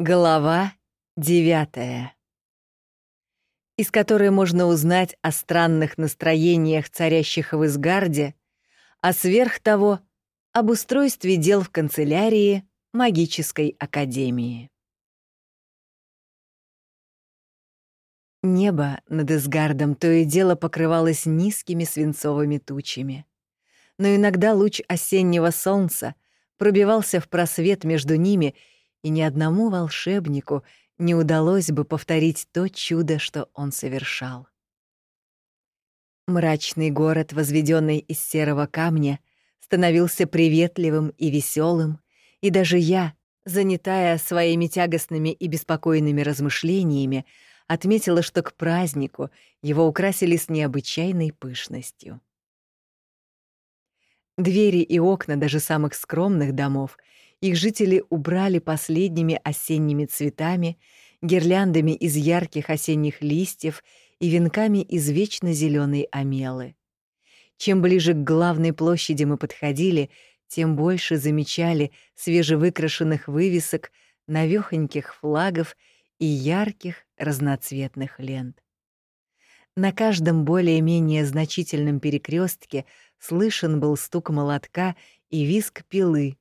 Глава девятая, из которой можно узнать о странных настроениях, царящих в Изгарде, а сверх того — об устройстве дел в канцелярии магической академии. Небо над Изгардом то и дело покрывалось низкими свинцовыми тучами. Но иногда луч осеннего солнца пробивался в просвет между ними — ни одному волшебнику не удалось бы повторить то чудо, что он совершал. Мрачный город, возведенный из серого камня, становился приветливым и веселым, и даже я, занятая своими тягостными и беспокойными размышлениями, отметила, что к празднику его украсили с необычайной пышностью. Двери и окна даже самых скромных домов их жители убрали последними осенними цветами, гирляндами из ярких осенних листьев и венками из вечно зеленой амелы. Чем ближе к главной площади мы подходили, тем больше замечали свежевыкрашенных вывесок, навёхоньких флагов и ярких разноцветных лент. На каждом более-менее значительном перекрестке слышен был стук молотка и визг пилы,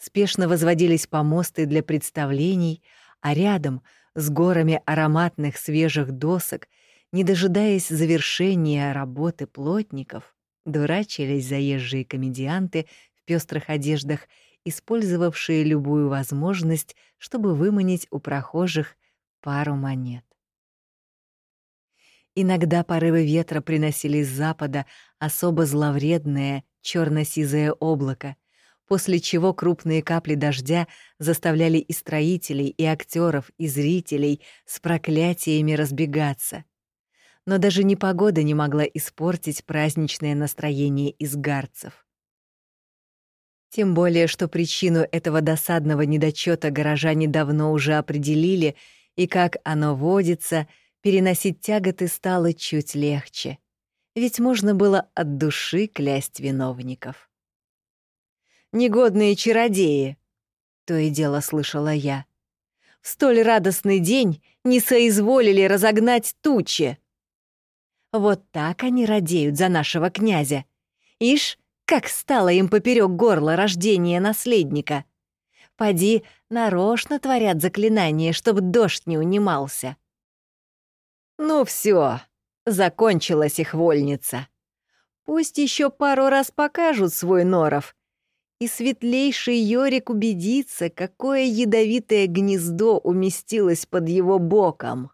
спешно возводились помосты для представлений, а рядом, с горами ароматных свежих досок, не дожидаясь завершения работы плотников, дурачились заезжие комедианты в пестрых одеждах, использовавшие любую возможность, чтобы выманить у прохожих пару монет. Иногда порывы ветра приносили с запада особо зловредное черно-сизое облако, после чего крупные капли дождя заставляли и строителей, и актеров, и зрителей с проклятиями разбегаться. Но даже непогода не могла испортить праздничное настроение изгарцев. Тем более, что причину этого досадного недочета горожане давно уже определили, и как оно водится, переносить тяготы стало чуть легче. Ведь можно было от души клясть виновников негодные чародеи!» — то и дело слышала я. «В столь радостный день не соизволили разогнать тучи!» Вот так они радеют за нашего князя. Ишь, как стало им поперек горла рождение наследника. Поди, нарочно творят заклинание, чтобы дождь не унимался. Ну все, закончилась их вольница. Пусть еще пару раз покажут свой норов, и светлейший Йорик убедится, какое ядовитое гнездо уместилось под его боком.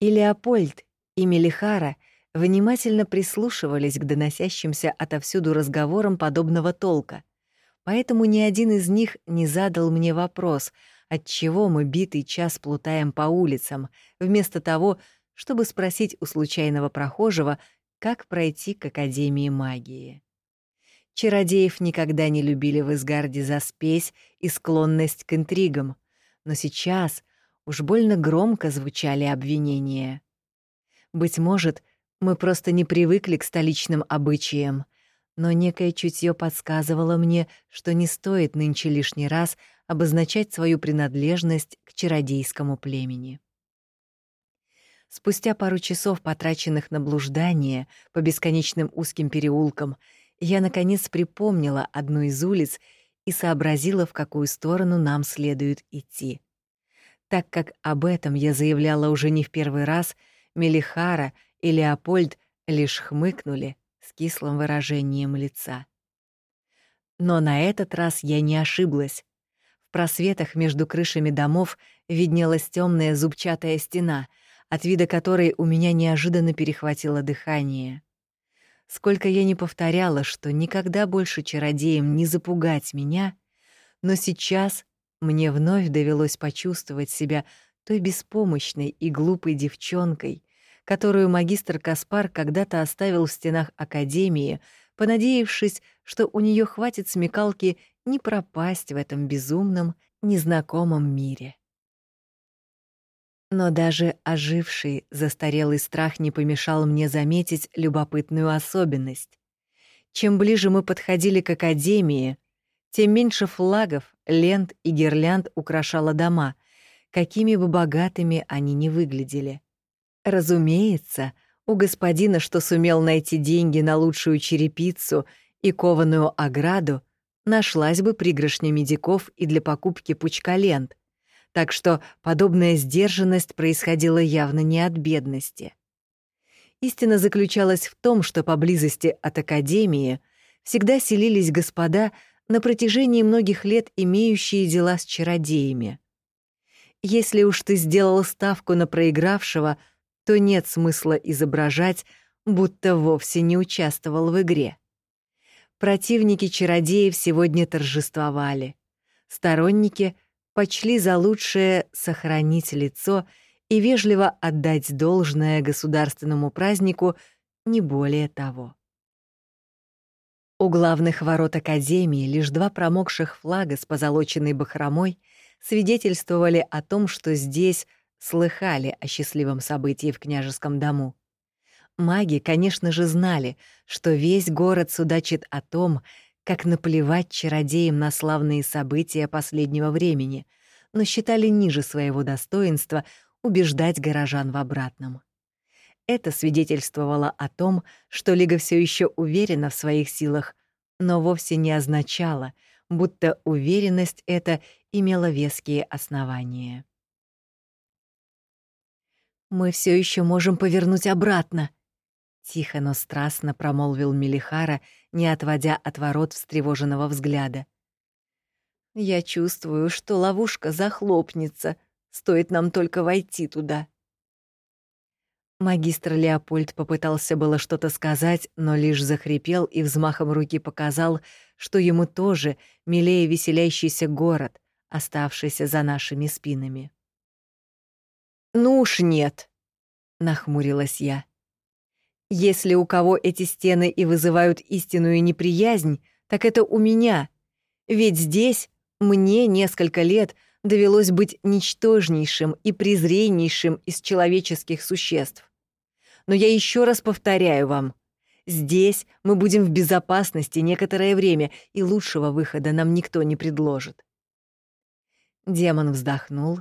И Леопольд, и Мелихара внимательно прислушивались к доносящимся отовсюду разговорам подобного толка, поэтому ни один из них не задал мне вопрос, отчего мы битый час плутаем по улицам, вместо того, чтобы спросить у случайного прохожего, как пройти к Академии магии. Чародеев никогда не любили в Изгарде за спесь и склонность к интригам, но сейчас уж больно громко звучали обвинения. Быть может, мы просто не привыкли к столичным обычаям, но некое чутье подсказывало мне, что не стоит нынче лишний раз обозначать свою принадлежность к чародейскому племени. Спустя пару часов, потраченных на блуждание по бесконечным узким переулкам я, наконец, припомнила одну из улиц и сообразила, в какую сторону нам следует идти. Так как об этом я заявляла уже не в первый раз, Мелихара и Леопольд лишь хмыкнули с кислым выражением лица. Но на этот раз я не ошиблась. В просветах между крышами домов виднелась темная зубчатая стена, от вида которой у меня неожиданно перехватило дыхание. Сколько я не повторяла, что никогда больше чародеям не запугать меня, но сейчас мне вновь довелось почувствовать себя той беспомощной и глупой девчонкой, которую магистр Каспар когда-то оставил в стенах академии, понадеявшись, что у нее хватит смекалки не пропасть в этом безумном, незнакомом мире. Но даже оживший, застарелый страх не помешал мне заметить любопытную особенность. Чем ближе мы подходили к Академии, тем меньше флагов, лент и гирлянд украшала дома, какими бы богатыми они ни выглядели. Разумеется, у господина, что сумел найти деньги на лучшую черепицу и кованую ограду, нашлась бы пригоршня медиков и для покупки пучка лент, так что подобная сдержанность происходила явно не от бедности. Истина заключалась в том, что поблизости от Академии всегда селились господа, на протяжении многих лет имеющие дела с чародеями. Если уж ты сделал ставку на проигравшего, то нет смысла изображать, будто вовсе не участвовал в игре. Противники чародеев сегодня торжествовали. Сторонники почли за лучшее сохранить лицо и вежливо отдать должное государственному празднику, не более того. У главных ворот Академии лишь два промокших флага с позолоченной бахромой свидетельствовали о том, что здесь слыхали о счастливом событии в княжеском дому. Маги, конечно же, знали, что весь город судачит о том, как наплевать чародеям на славные события последнего времени, но считали ниже своего достоинства убеждать горожан в обратном. Это свидетельствовало о том, что Лига все еще уверена в своих силах, но вовсе не означало, будто уверенность эта имела веские основания. «Мы все еще можем повернуть обратно», — тихо, но страстно промолвил Мелихара, не отводя от ворот встревоженного взгляда. «Я чувствую, что ловушка захлопнется, стоит нам только войти туда». Магистр Леопольд попытался было что-то сказать, но лишь захрипел и взмахом руки показал, что ему тоже милее веселящийся город, оставшийся за нашими спинами. «Ну уж нет», — нахмурилась я. «Если у кого эти стены и вызывают истинную неприязнь, так это у меня. Ведь здесь мне несколько лет довелось быть ничтожнейшим и презреннейшим из человеческих существ. Но я еще раз повторяю вам, здесь мы будем в безопасности некоторое время, и лучшего выхода нам никто не предложит. Демон вздохнул,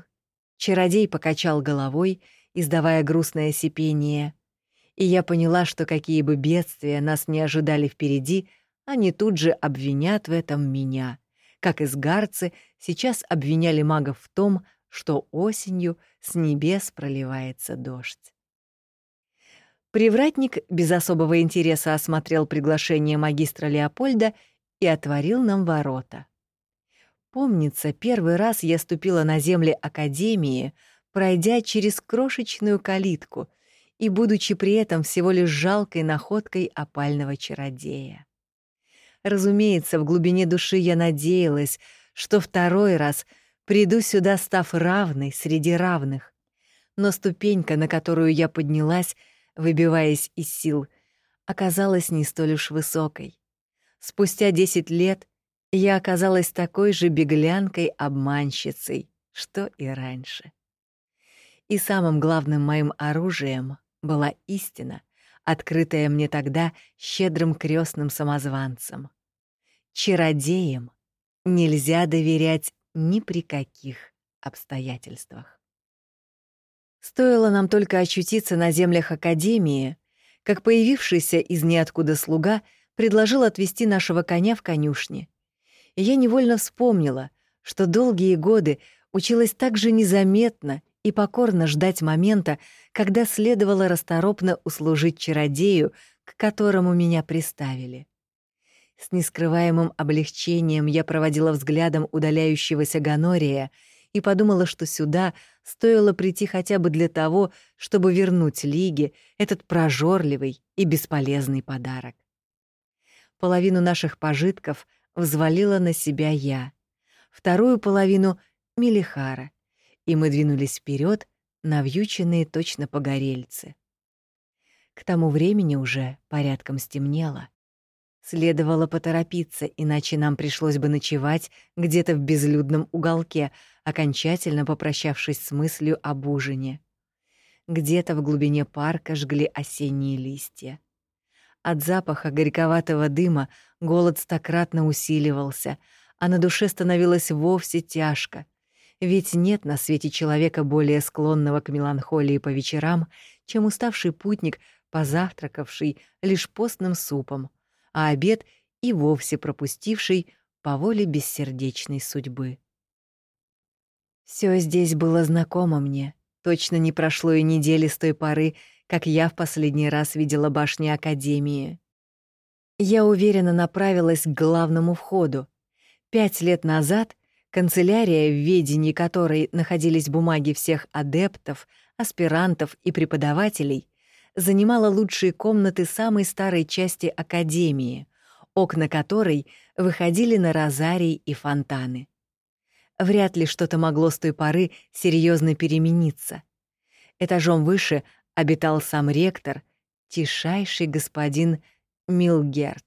чародей покачал головой, издавая грустное сипение, и я поняла, что какие бы бедствия нас не ожидали впереди, они тут же обвинят в этом меня, как изгарцы сейчас обвиняли магов в том, что осенью с небес проливается дождь. Привратник без особого интереса осмотрел приглашение магистра Леопольда и отворил нам ворота. Помнится, первый раз я ступила на земли Академии, пройдя через крошечную калитку и будучи при этом всего лишь жалкой находкой опального чародея. Разумеется, в глубине души я надеялась, что второй раз приду сюда, став равной среди равных. Но ступенька, на которую я поднялась, выбиваясь из сил, оказалась не столь уж высокой. Спустя десять лет я оказалась такой же беглянкой-обманщицей, что и раньше. И самым главным моим оружием была истина, открытая мне тогда щедрым крестным самозванцем. Чародеям нельзя доверять ни при каких обстоятельствах. Стоило нам только очутиться на землях Академии, как появившийся из ниоткуда слуга предложил отвезти нашего коня в конюшни. И я невольно вспомнила, что долгие годы училась так же незаметно и покорно ждать момента, когда следовало расторопно услужить чародею, к которому меня приставили. С нескрываемым облегчением я проводила взглядом удаляющегося Ганория — и подумала, что сюда стоило прийти хотя бы для того, чтобы вернуть Лиге этот прожорливый и бесполезный подарок. Половину наших пожитков взвалила на себя я, вторую половину — Мелихара, и мы двинулись вперед, навьюченные точно погорельцы. К тому времени уже порядком стемнело. Следовало поторопиться, иначе нам пришлось бы ночевать где-то в безлюдном уголке, окончательно попрощавшись с мыслью об ужине. Где-то в глубине парка жгли осенние листья. От запаха горьковатого дыма голод стократно усиливался, а на душе становилось вовсе тяжко, ведь нет на свете человека более склонного к меланхолии по вечерам, чем уставший путник, позавтракавший лишь постным супом, а обед и вовсе пропустивший по воле бессердечной судьбы. Все здесь было знакомо мне. Точно не прошло и недели с той поры, как я в последний раз видела башни Академии. Я уверенно направилась к главному входу. Пять лет назад канцелярия, в ведении которой находились бумаги всех адептов, аспирантов и преподавателей, занимала лучшие комнаты самой старой части Академии, окна которой выходили на розарий и фонтаны. Вряд ли что-то могло с той поры серьезно перемениться. Этажом выше обитал сам ректор, тишайший господин Милгерт.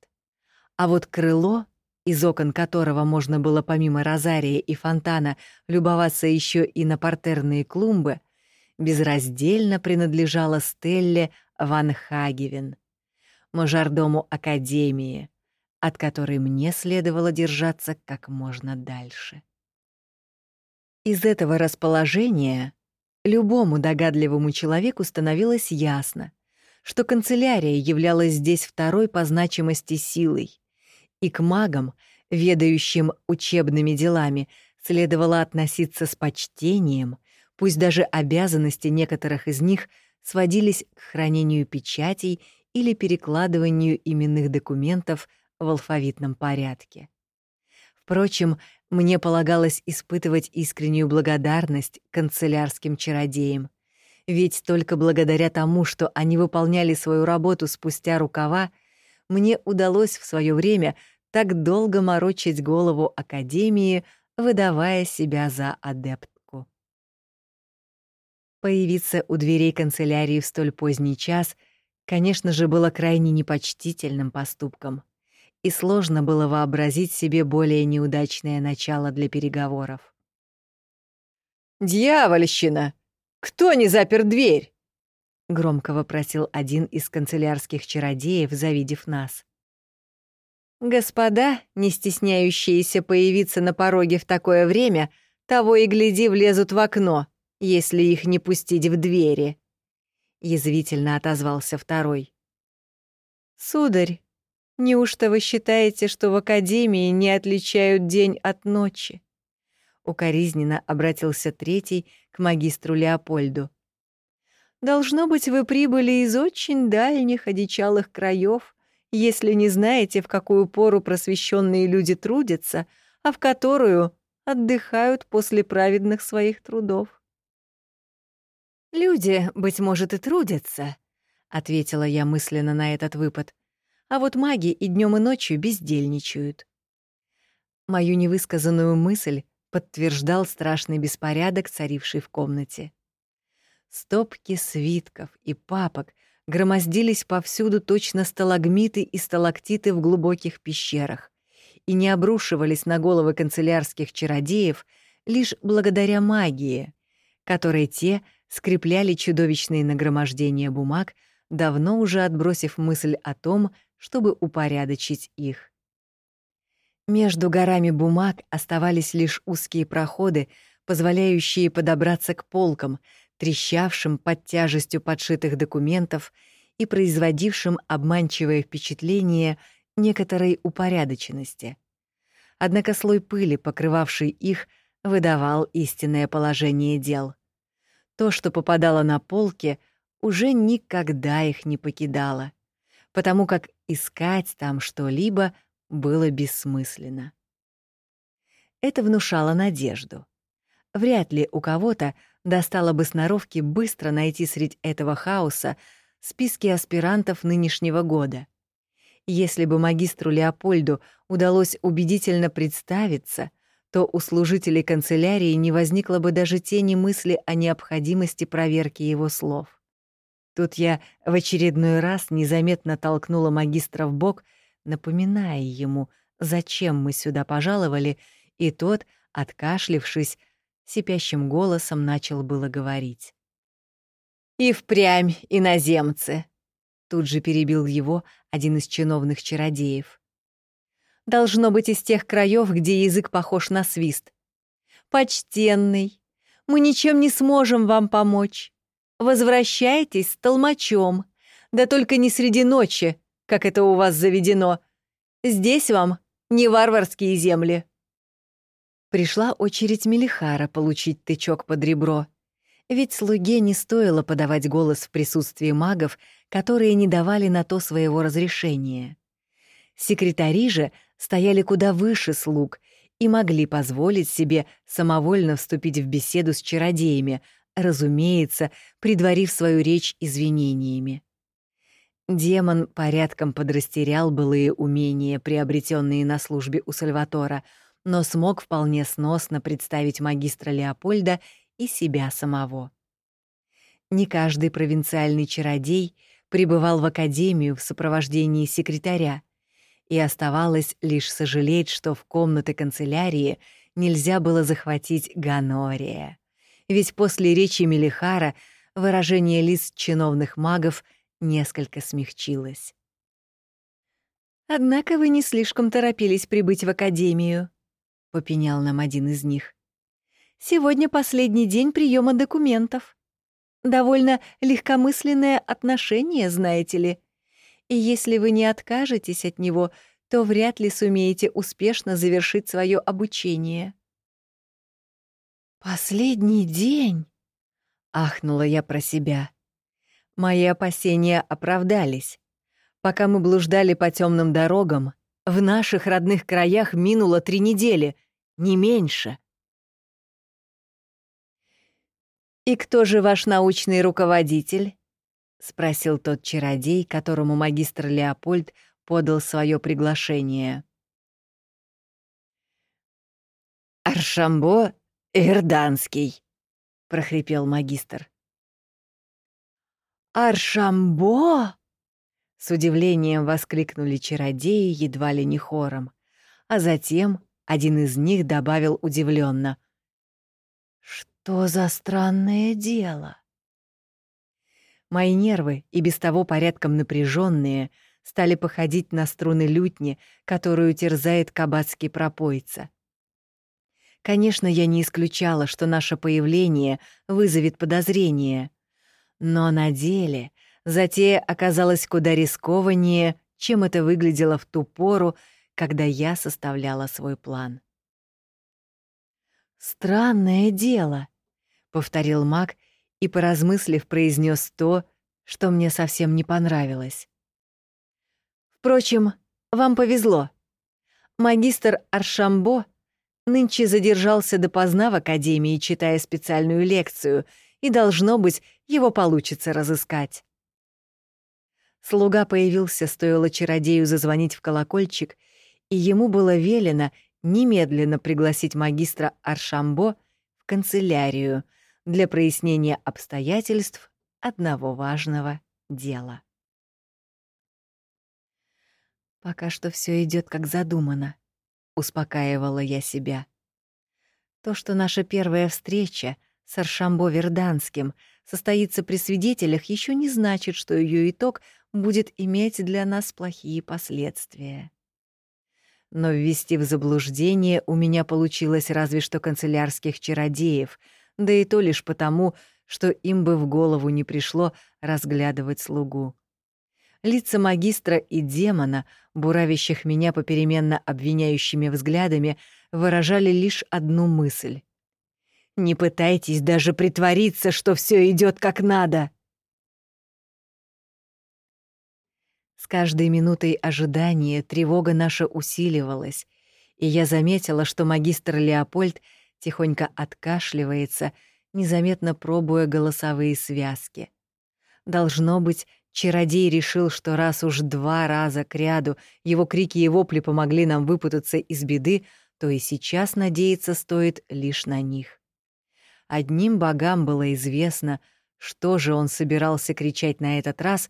А вот крыло, из окон которого можно было помимо розария и фонтана любоваться еще и на партерные клумбы, безраздельно принадлежало Стелле Ван Хагевен, мажордому Академии, от которой мне следовало держаться как можно дальше. Из этого расположения любому догадливому человеку становилось ясно, что канцелярия являлась здесь второй по значимости силой, и к магам, ведающим учебными делами, следовало относиться с почтением, пусть даже обязанности некоторых из них сводились к хранению печатей или перекладыванию именных документов в алфавитном порядке. Впрочем, мне полагалось испытывать искреннюю благодарность канцелярским чародеям, ведь только благодаря тому, что они выполняли свою работу спустя рукава, мне удалось в свое время так долго морочить голову Академии, выдавая себя за адептку. Появиться у дверей канцелярии в столь поздний час, конечно же, было крайне непочтительным поступком и сложно было вообразить себе более неудачное начало для переговоров. «Дьявольщина! Кто не запер дверь?» — громко вопросил один из канцелярских чародеев, завидев нас. Господа, не стесняющиеся появиться на пороге в такое время, того и гляди влезут в окно, если их не пустить в двери. Язвительно отозвался второй. Сударь, Неужто вы считаете, что в академии не отличают день от ночи? Укоризненно обратился третий к магистру Леопольду. Должно быть, вы прибыли из очень дальних одичалых краев, если не знаете, в какую пору просвещенные люди трудятся, а в которую отдыхают после праведных своих трудов. «Люди, быть может, и трудятся», — ответила я мысленно на этот выпад а вот маги и днем и ночью бездельничают. Мою невысказанную мысль подтверждал страшный беспорядок, царивший в комнате. Стопки свитков и папок громоздились повсюду точно сталагмиты и сталактиты в глубоких пещерах и не обрушивались на головы канцелярских чародеев лишь благодаря магии, которой те скрепляли чудовищные нагромождения бумаг, давно уже отбросив мысль о том, чтобы упорядочить их. Между горами бумаг оставались лишь узкие проходы, позволяющие подобраться к полкам, трещавшим под тяжестью подшитых документов и производившим обманчивое впечатление некоторой упорядоченности. Однако слой пыли, покрывавший их, выдавал истинное положение дел. То, что попадало на полки, уже никогда их не покидало потому как искать там что-либо было бессмысленно. Это внушало надежду. Вряд ли у кого-то достало бы сноровки быстро найти среди этого хаоса списки аспирантов нынешнего года. Если бы магистру Леопольду удалось убедительно представиться, то у служителей канцелярии не возникло бы даже тени мысли о необходимости проверки его слов. Тут я в очередной раз незаметно толкнула магистра в бок, напоминая ему, зачем мы сюда пожаловали, и тот, откашлившись, сипящим голосом начал было говорить. «И впрямь иноземцы!» Тут же перебил его один из чиновных чародеев. Должно быть из тех краев, где язык похож на свист. Почтенный, мы ничем не сможем вам помочь. Возвращайтесь с толмачом. Да только не среди ночи, как это у вас заведено. Здесь вам не варварские земли. Пришла очередь Мелихара получить тычок под ребро. Ведь слуге не стоило подавать голос в присутствии магов, которые не давали на то своего разрешения. Секретари же стояли куда выше слуг и могли позволить себе самовольно вступить в беседу с чародеями, разумеется, предварив свою речь извинениями. Демон порядком подрастерял былые умения, приобретенные на службе у Сальватора, но смог вполне сносно представить магистра Леопольда и себя самого. Не каждый провинциальный чародей пребывал в академию в сопровождении секретаря, и оставалось лишь сожалеть, что в комнаты канцелярии нельзя было захватить Ганория. Ведь после речи Мелихара выражение лиц чиновных магов несколько смягчилось. «Однако вы не слишком торопились прибыть в академию», — попенял нам один из них. «Сегодня последний день приема документов. Довольно легкомысленное отношение, знаете ли. И если вы не откажетесь от него, то вряд ли сумеете успешно завершить свое обучение». «Последний день!» — ахнула я про себя. Мои опасения оправдались. Пока мы блуждали по темным дорогам, в наших родных краях минуло три недели, не меньше. «И кто же ваш научный руководитель?» — спросил тот чародей, которому магистр Леопольд подал свое приглашение. «Аршамбо Ирданский», — прохрипел магистр. «Аршамбо!» С удивлением воскликнули чародеи едва ли не хором, а затем один из них добавил удивленно: «Что за странное дело?» Мои нервы, и без того порядком напряженные, стали походить на струны лютни, которую терзает кабацкий пропойца. Конечно, я не исключала, что наше появление вызовет подозрение, но на деле затея оказалась куда рискованнее, чем это выглядело в ту пору, когда я составляла свой план. «Странное дело», — повторил маг и, поразмыслив, произнес то, что мне совсем не понравилось. «Впрочем, вам повезло. Магистр Аршамбо нынче задержался допоздна в академии, читая специальную лекцию, и, должно быть, его получится разыскать. Слуга появился, стоило чародею зазвонить в колокольчик, и ему было велено немедленно пригласить магистра Аршамбо в канцелярию для прояснения обстоятельств одного важного дела. Пока что все идет как задумано, успокаивала я себя. То, что наша первая встреча с Аршамбо Верданским состоится при свидетелях, еще не значит, что ее итог будет иметь для нас плохие последствия. Но ввести в заблуждение у меня получилось разве что канцелярских чародеев, да и то лишь потому, что им бы в голову не пришло разглядывать слугу. Лица магистра и демона, буравящих меня попеременно обвиняющими взглядами, выражали лишь одну мысль. Не пытайтесь даже притвориться, что все идет как надо. С каждой минутой ожидания тревога наша усиливалась, и я заметила, что магистр Леопольд тихонько откашливается, незаметно пробуя голосовые связки. Должно быть, чародей решил, что раз уж два раза кряду его крики и вопли помогли нам выпутаться из беды, то и сейчас надеяться стоит лишь на них. Одним богам было известно, что же он собирался кричать на этот раз,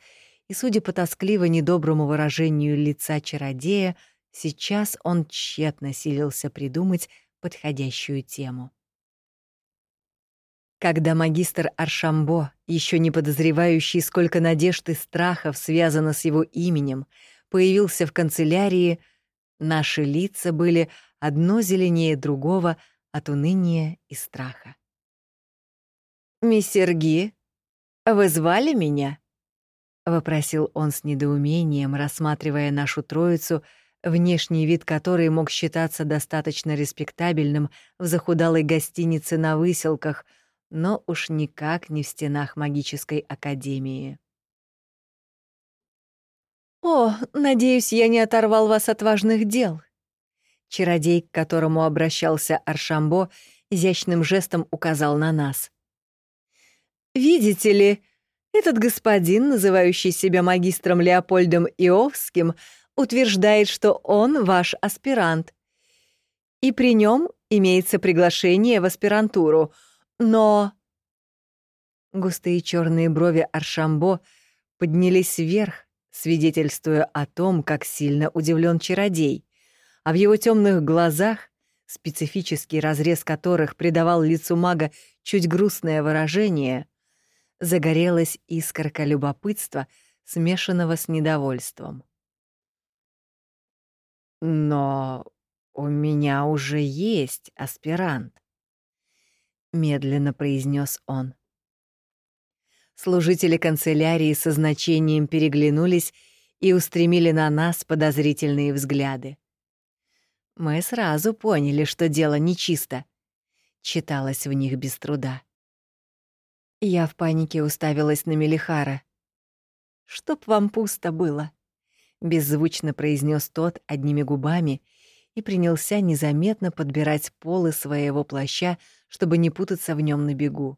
и, судя по тоскливо недоброму выражению лица чародея, сейчас он тщетно силился придумать подходящую тему. Когда магистр Аршамбо, еще не подозревающий, сколько надежд и страхов связано с его именем, появился в канцелярии, Наши лица были одно зеленее другого от уныния и страха. «Миссер Ги, вы звали меня?» — вопросил он с недоумением, рассматривая нашу троицу, внешний вид которой мог считаться достаточно респектабельным в захудалой гостинице на выселках, но уж никак не в стенах магической академии. «О, надеюсь, я не оторвал вас от важных дел». Чародей, к которому обращался Аршамбо, изящным жестом указал на нас. «Видите ли, этот господин, называющий себя магистром Леопольдом Иовским, утверждает, что он ваш аспирант. И при нем имеется приглашение в аспирантуру, но...» Густые черные брови Аршамбо поднялись вверх, свидетельствуя о том, как сильно удивлен чародей, а в его темных глазах, специфический разрез которых придавал лицу мага чуть грустное выражение, загорелась искорка любопытства, смешанного с недовольством. «Но у меня уже есть аспирант», — медленно произнес он. Служители канцелярии со значением переглянулись и устремили на нас подозрительные взгляды. Мы сразу поняли, что дело нечисто. Читалось в них без труда. Я в панике уставилась на Мелихара. «Чтоб вам пусто было», — беззвучно произнес тот одними губами и принялся незаметно подбирать полы своего плаща, чтобы не путаться в нем на бегу.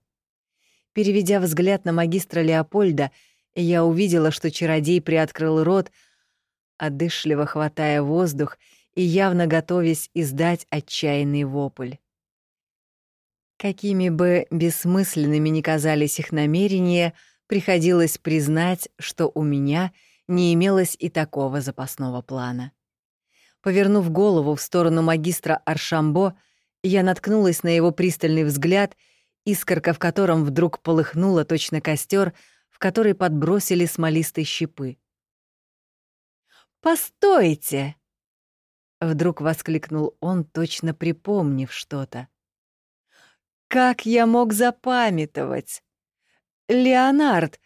Переведя взгляд на магистра Леопольда, я увидела, что чародей приоткрыл рот, одышливо хватая воздух и явно готовясь издать отчаянный вопль. Какими бы бессмысленными ни казались их намерения, приходилось признать, что у меня не имелось и такого запасного плана. Повернув голову в сторону магистра Аршамбо, я наткнулась на его пристальный взгляд — искорка в котором вдруг полыхнула точно костер, в который подбросили смолистые щепы. «Постойте!» — вдруг воскликнул он, точно припомнив что-то. «Как я мог запамятовать? Леонард!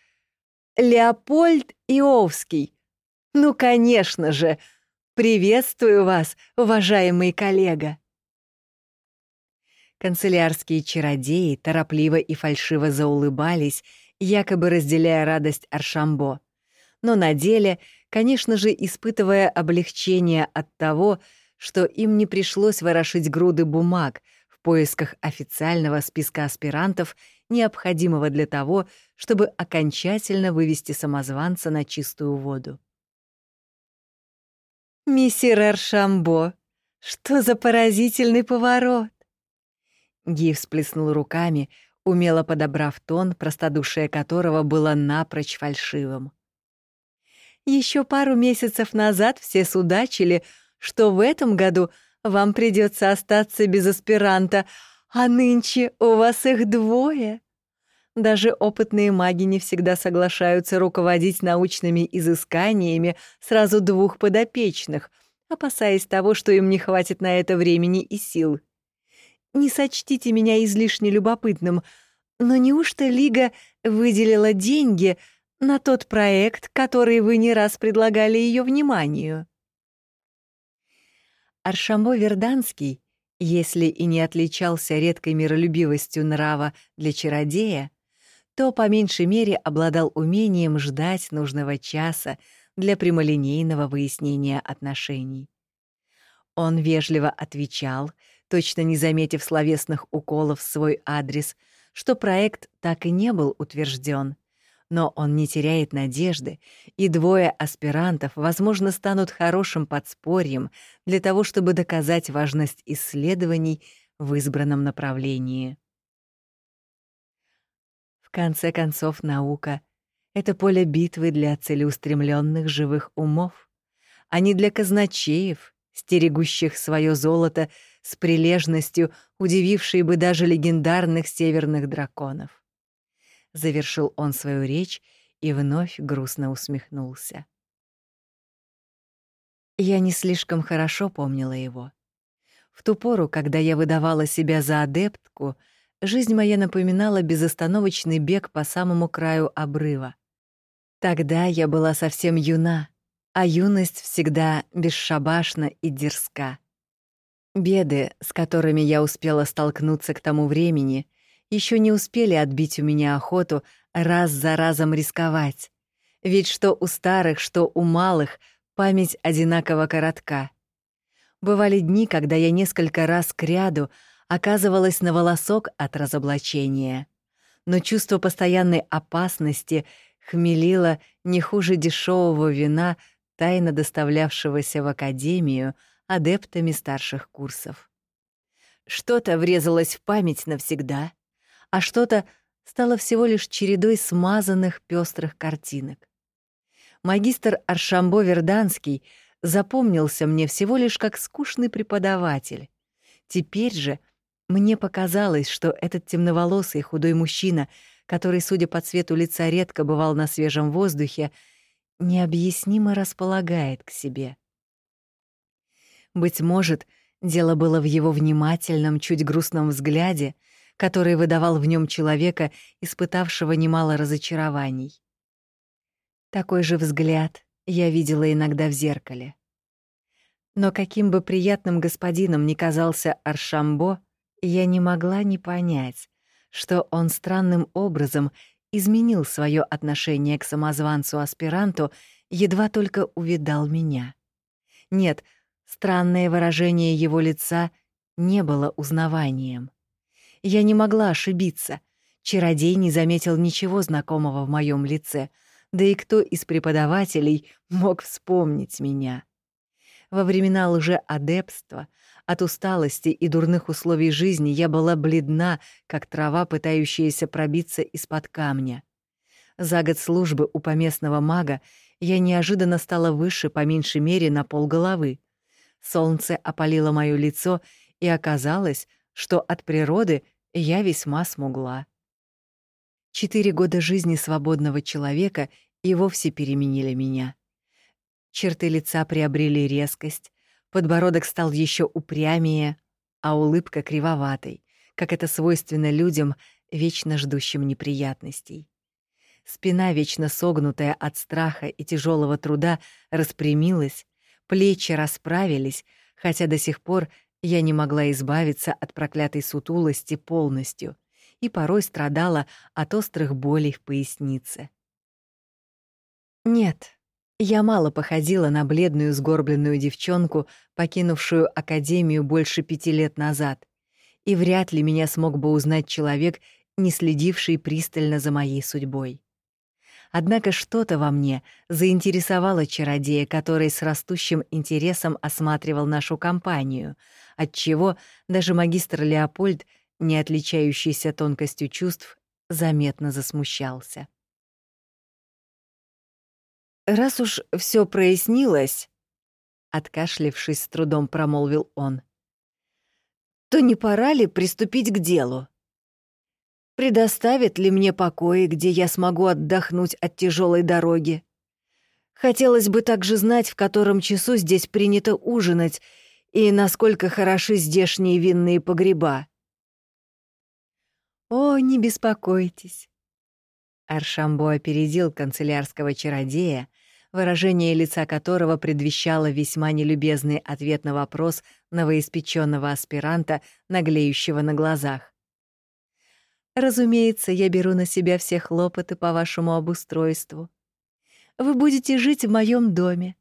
Леопольд Иовский! Ну, конечно же! Приветствую вас, уважаемый коллега!» Канцелярские чародеи торопливо и фальшиво заулыбались, якобы разделяя радость Аршамбо. Но на деле, конечно же, испытывая облегчение от того, что им не пришлось ворошить груды бумаг поисках официального списка аспирантов, необходимого для того, чтобы окончательно вывести самозванца на чистую воду. «Миссир Аршамбо, что за поразительный поворот!» Ги всплеснул руками, умело подобрав тон, простодушие которого было напрочь фальшивым. Еще пару месяцев назад все судачили, что в этом году вам придется остаться без аспиранта, а нынче у вас их двое. Даже опытные маги не всегда соглашаются руководить научными изысканиями сразу двух подопечных, опасаясь того, что им не хватит на это времени и сил. Не сочтите меня излишне любопытным, но неужто Лига выделила деньги на тот проект, который вы не раз предлагали ее вниманию? Аршамбо Верданский, если и не отличался редкой миролюбивостью нрава для чародея, то по меньшей мере обладал умением ждать нужного часа для прямолинейного выяснения отношений. Он вежливо отвечал, точно не заметив словесных уколов в свой адрес, что проект так и не был утвержден. Но он не теряет надежды, и двое аспирантов, возможно, станут хорошим подспорьем для того, чтобы доказать важность исследований в избранном направлении. В конце концов, наука — это поле битвы для целеустремленных живых умов, а не для казначеев, стерегущих свое золото с прилежностью, удивившей бы даже легендарных северных драконов. Завершил он свою речь и вновь грустно усмехнулся. Я не слишком хорошо помнила его. В ту пору, когда я выдавала себя за адептку, жизнь моя напоминала безостановочный бег по самому краю обрыва. Тогда я была совсем юна, а юность всегда бесшабашна и дерзка. Беды, с которыми я успела столкнуться к тому времени, еще не успели отбить у меня охоту раз за разом рисковать. Ведь что у старых, что у малых память одинаково коротка. Бывали дни, когда я несколько раз кряду оказывалась на волосок от разоблачения. Но чувство постоянной опасности — хмелила не хуже дешевого вина, тайно доставлявшегося в академию адептами старших курсов. Что-то врезалось в память навсегда, а что-то стало всего лишь чередой смазанных пестрых картинок. Магистр Аршамбо Верданский запомнился мне всего лишь как скучный преподаватель. Теперь же мне показалось, что этот темноволосый худой мужчина — который, судя по цвету лица, редко бывал на свежем воздухе, необъяснимо располагает к себе. Быть может, дело было в его внимательном, чуть грустном взгляде, который выдавал в нем человека, испытавшего немало разочарований. Такой же взгляд я видела иногда в зеркале. Но каким бы приятным господином ни казался Аршамбо, я не могла не понять, что он странным образом изменил свое отношение к самозванцу-аспиранту, едва только увидал меня. Нет, странное выражение его лица не было узнаванием. Я не могла ошибиться. Чародей не заметил ничего знакомого в моем лице, да и кто из преподавателей мог вспомнить меня? Во времена лжеадепства от усталости и дурных условий жизни я была бледна, как трава, пытающаяся пробиться из-под камня. За год службы у поместного мага я неожиданно стала выше по меньшей мере на полголовы. Солнце опалило моё лицо, и оказалось, что от природы я весьма смугла. Четыре года жизни свободного человека и вовсе переменили меня. Черты лица приобрели резкость, Подбородок стал еще упрямее, а улыбка кривоватой, как это свойственно людям, вечно ждущим неприятностей. Спина, вечно согнутая от страха и тяжелого труда, распрямилась, плечи расправились, хотя до сих пор я не могла избавиться от проклятой сутулости полностью и порой страдала от острых болей в пояснице. Нет, я мало походила на бледную сгорбленную девчонку, покинувшую академию больше пяти лет назад, и вряд ли меня смог бы узнать человек, не следивший пристально за моей судьбой. Однако что-то во мне заинтересовало чародея, который с растущим интересом осматривал нашу компанию, отчего даже магистр Леопольд, не отличающийся тонкостью чувств, заметно засмущался. Раз уж все прояснилось, откашлившись, с трудом промолвил он, то не пора ли приступить к делу? Предоставит ли мне покои, где я смогу отдохнуть от тяжелой дороги? Хотелось бы также знать, в котором часу здесь принято ужинать и насколько хороши здешние винные погреба. О, не беспокойтесь. Аршамбо опередил канцелярского чародея, выражение лица которого предвещало весьма нелюбезный ответ на вопрос новоиспеченного аспиранта, наглеющего на глазах. «Разумеется, я беру на себя все хлопоты по вашему обустройству. Вы будете жить в моем доме.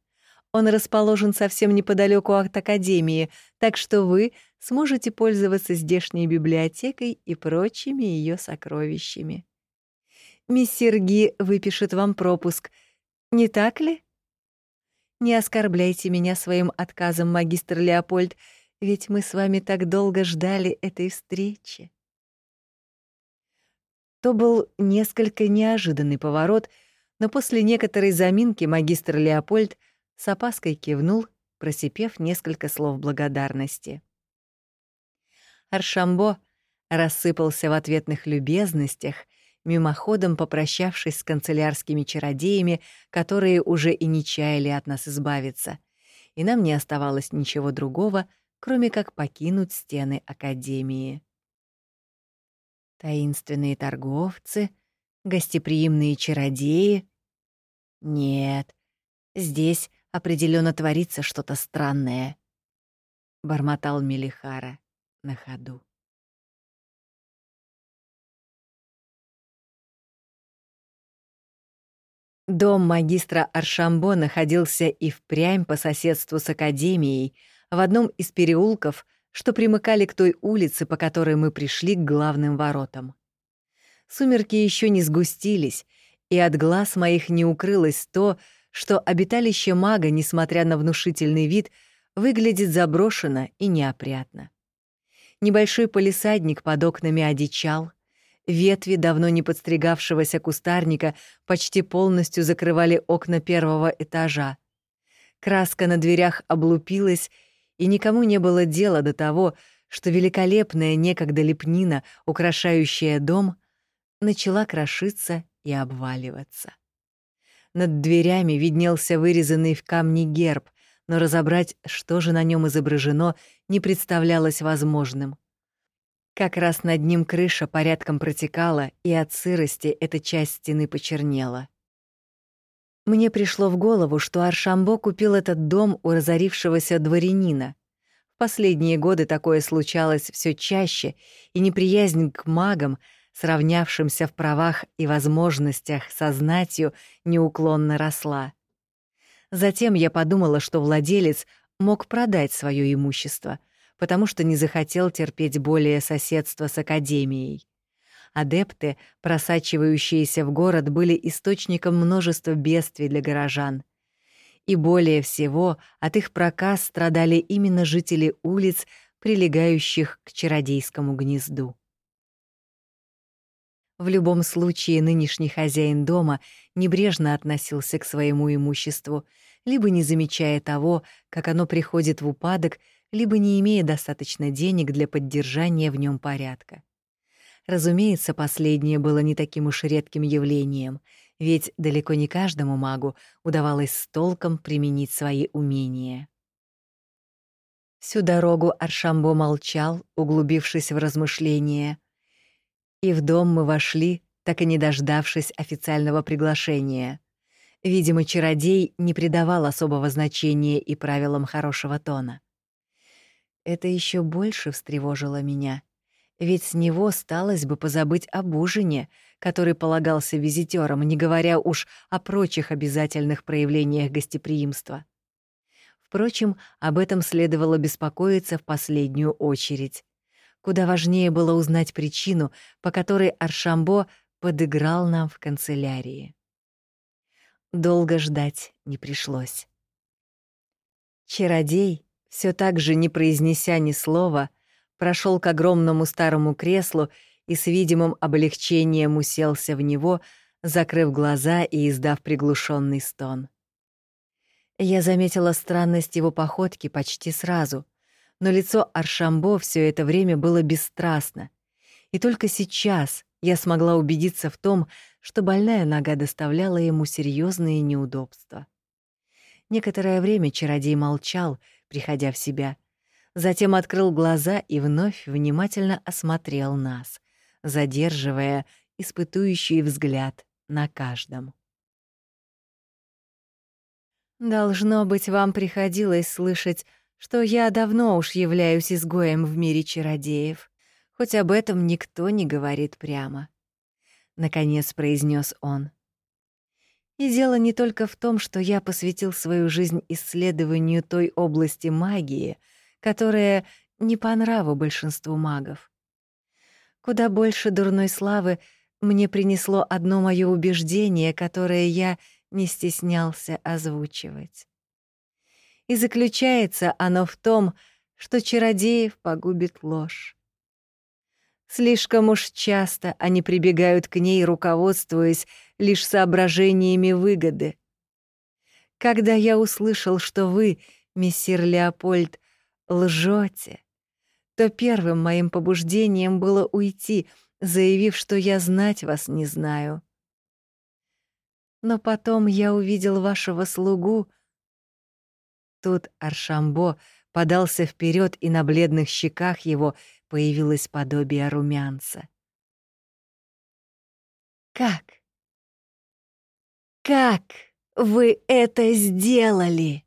Он расположен совсем неподалеку от Академии, так что вы сможете пользоваться здешней библиотекой и прочими ее сокровищами. Миссир Ги выпишет вам пропуск — не так ли? Не оскорбляйте меня своим отказом, магистр Леопольд, ведь мы с вами так долго ждали этой встречи. То был несколько неожиданный поворот, но после некоторой заминки магистр Леопольд с опаской кивнул, просипев несколько слов благодарности. Аршамбо рассыпался в ответных любезностях мимоходом попрощавшись с канцелярскими чародеями, которые уже и не чаяли от нас избавиться, и нам не оставалось ничего другого, кроме как покинуть стены Академии. Таинственные торговцы, гостеприимные чародеи. Нет, здесь определенно творится что-то странное, бормотал Мелихара на ходу. Дом магистра Аршамбо находился и впрямь по соседству с академией, в одном из переулков, что примыкали к той улице, по которой мы пришли к главным воротам. Сумерки еще не сгустились, и от глаз моих не укрылось то, что обиталище мага, несмотря на внушительный вид, выглядит заброшено и неопрятно. Небольшой полисадник под окнами одичал, ветви давно не подстригавшегося кустарника почти полностью закрывали окна первого этажа. Краска на дверях облупилась, и никому не было дела до того, что великолепная некогда лепнина, украшающая дом, начала крошиться и обваливаться. Над дверями виднелся вырезанный в камне герб, но разобрать, что же на нем изображено, не представлялось возможным. Как раз над ним крыша порядком протекала, и от сырости эта часть стены почернела. Мне пришло в голову, что Аршамбо купил этот дом у разорившегося дворянина. В последние годы такое случалось все чаще, и неприязнь к магам — сравнявшимся в правах и возможностях со знатью, неуклонно росла. Затем я подумала, что владелец мог продать свое имущество, потому что не захотел терпеть более соседства с академией. Адепты, просачивающиеся в город, были источником множества бедствий для горожан. И более всего от их проказ страдали именно жители улиц, прилегающих к чародейскому гнезду. В любом случае нынешний хозяин дома небрежно относился к своему имуществу, либо не замечая того, как оно приходит в упадок, либо не имея достаточно денег для поддержания в нем порядка. Разумеется, последнее было не таким уж редким явлением, ведь далеко не каждому магу удавалось с толком применить свои умения. Всю дорогу Аршамбо молчал, углубившись в размышления — и в дом мы вошли, так и не дождавшись официального приглашения. Видимо, чародей не придавал особого значения и правилам хорошего тона. Это еще больше встревожило меня, ведь с него сталось бы позабыть об ужине, который полагался визитерам, не говоря уж о прочих обязательных проявлениях гостеприимства. Впрочем, об этом следовало беспокоиться в последнюю очередь. Куда важнее было узнать причину, по которой Аршамбо подыграл нам в канцелярии. Долго ждать не пришлось. Чародей, все так же не произнеся ни слова, прошел к огромному старому креслу и с видимым облегчением уселся в него, закрыв глаза и издав приглушенный стон. Я заметила странность его походки почти сразу — но лицо Аршамбо все это время было бесстрастно. И только сейчас я смогла убедиться в том, что больная нога доставляла ему серьезные неудобства. Некоторое время чародей молчал, приходя в себя. Затем открыл глаза и вновь внимательно осмотрел нас, задерживая испытующий взгляд на каждом. «Должно быть, вам приходилось слышать что я давно уж являюсь изгоем в мире чародеев, хоть об этом никто не говорит прямо. Наконец произнес он. И дело не только в том, что я посвятил свою жизнь исследованию той области магии, которая не по нраву большинству магов. Куда больше дурной славы мне принесло одно мое убеждение, которое я не стеснялся озвучивать и заключается оно в том, что чародеев погубит ложь. Слишком уж часто они прибегают к ней, руководствуясь лишь соображениями выгоды. Когда я услышал, что вы, мессир Леопольд, лжете, то первым моим побуждением было уйти, заявив, что я знать вас не знаю. Но потом я увидел вашего слугу, Тут Аршамбо подался вперед, и на бледных щеках его появилось подобие румянца. «Как? Как вы это сделали?»